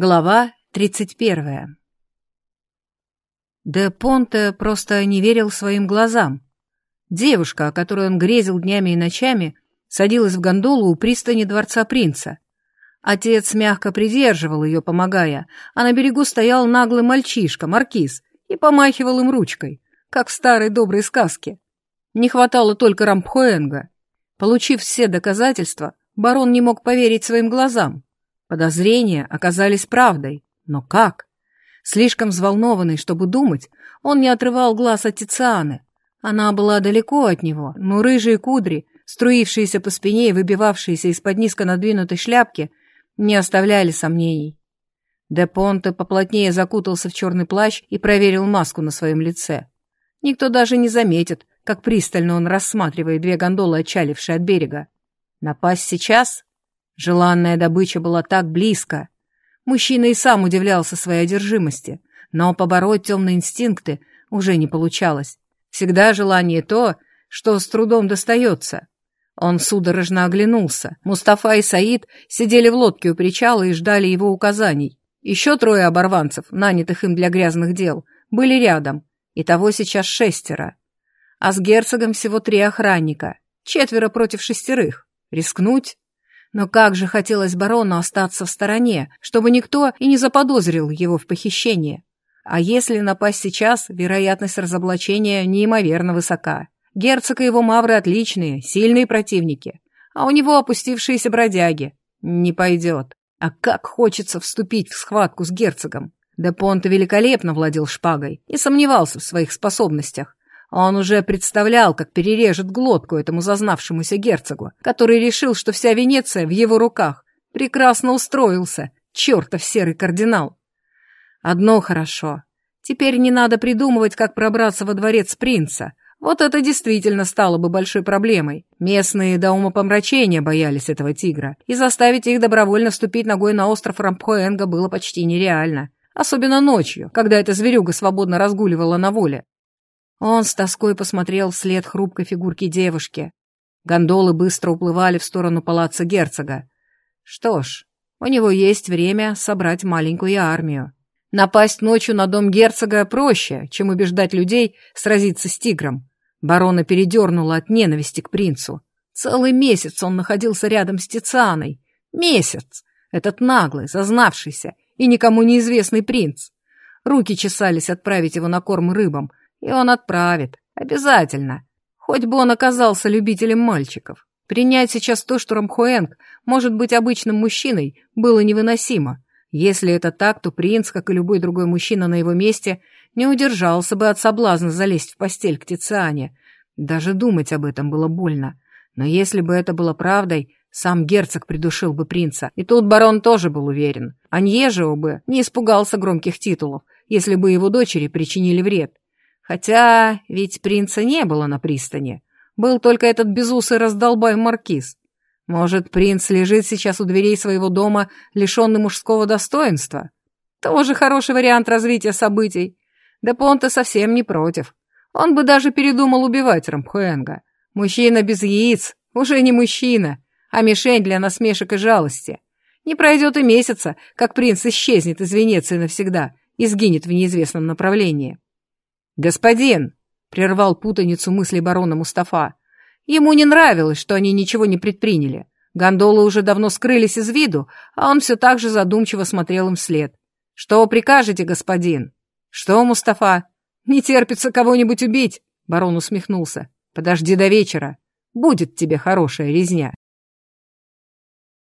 Глава 31. Де Понте просто не верил своим глазам. Девушка, о которой он грезил днями и ночами, садилась в гондолу у пристани дворца принца. Отец мягко придерживал ее, помогая, а на берегу стоял наглый мальчишка, маркиз, и помахивал им ручкой, как в старой доброй сказке. Не хватало только Рампхуэнга. Получив все доказательства, барон не мог поверить своим глазам. Подозрения оказались правдой. Но как? Слишком взволнованный, чтобы думать, он не отрывал глаз от Тицианы. Она была далеко от него, но рыжие кудри, струившиеся по спине и выбивавшиеся из-под низко надвинутой шляпки, не оставляли сомнений. Де Понте поплотнее закутался в черный плащ и проверил маску на своем лице. Никто даже не заметит, как пристально он рассматривает две гондолы, отчалившие от берега. Напасть сейчас? Желанная добыча была так близко. Мужчина и сам удивлялся своей одержимости, но побороть темные инстинкты уже не получалось. Всегда желание то, что с трудом достается. Он судорожно оглянулся. Мустафа и Саид сидели в лодке у причала и ждали его указаний. Еще трое оборванцев, нанятых им для грязных дел, были рядом. Итого сейчас шестеро. А с герцогом всего три охранника. Четверо против шестерых. Рискнуть? Но как же хотелось барону остаться в стороне, чтобы никто и не заподозрил его в похищении. А если напасть сейчас, вероятность разоблачения неимоверно высока. Герцог и его мавры отличные, сильные противники. А у него опустившиеся бродяги. Не пойдет. А как хочется вступить в схватку с герцогом. Де Понте великолепно владел шпагой и сомневался в своих способностях. Он уже представлял, как перережет глотку этому зазнавшемуся герцогу, который решил, что вся Венеция в его руках. Прекрасно устроился, чертов серый кардинал. Одно хорошо. Теперь не надо придумывать, как пробраться во дворец принца. Вот это действительно стало бы большой проблемой. Местные до умопомрачения боялись этого тигра, и заставить их добровольно вступить ногой на остров Рампхоэнга было почти нереально. Особенно ночью, когда эта зверюга свободно разгуливала на воле. Он с тоской посмотрел вслед хрупкой фигурки девушки. Гондолы быстро уплывали в сторону палаца герцога. Что ж, у него есть время собрать маленькую армию. Напасть ночью на дом герцога проще, чем убеждать людей сразиться с тигром. Барона передернуло от ненависти к принцу. Целый месяц он находился рядом с Тицианой. Месяц! Этот наглый, зазнавшийся и никому неизвестный принц. Руки чесались отправить его на корм рыбам, и он отправит. Обязательно. Хоть бы он оказался любителем мальчиков. Принять сейчас то, что Рамхуэнг может быть обычным мужчиной, было невыносимо. Если это так, то принц, как и любой другой мужчина на его месте, не удержался бы от соблазна залезть в постель к Тициане. Даже думать об этом было больно. Но если бы это было правдой, сам герцог придушил бы принца. И тут барон тоже был уверен. Аньежио бы не испугался громких титулов, если бы его дочери причинили вред. Хотя ведь принца не было на пристани. Был только этот безусый раздолбай маркиз. Может, принц лежит сейчас у дверей своего дома, лишенный мужского достоинства? Тоже хороший вариант развития событий. Да Понте совсем не против. Он бы даже передумал убивать Рампхуэнга. Мужчина без яиц уже не мужчина, а мишень для насмешек и жалости. Не пройдет и месяца, как принц исчезнет из Венеции навсегда и сгинет в неизвестном направлении. «Господин!» — прервал путаницу мысли барона Мустафа. Ему не нравилось, что они ничего не предприняли. Гондолы уже давно скрылись из виду, а он все так же задумчиво смотрел им вслед. «Что прикажете, господин?» «Что, Мустафа?» «Не терпится кого-нибудь убить?» Барон усмехнулся. «Подожди до вечера. Будет тебе хорошая резня».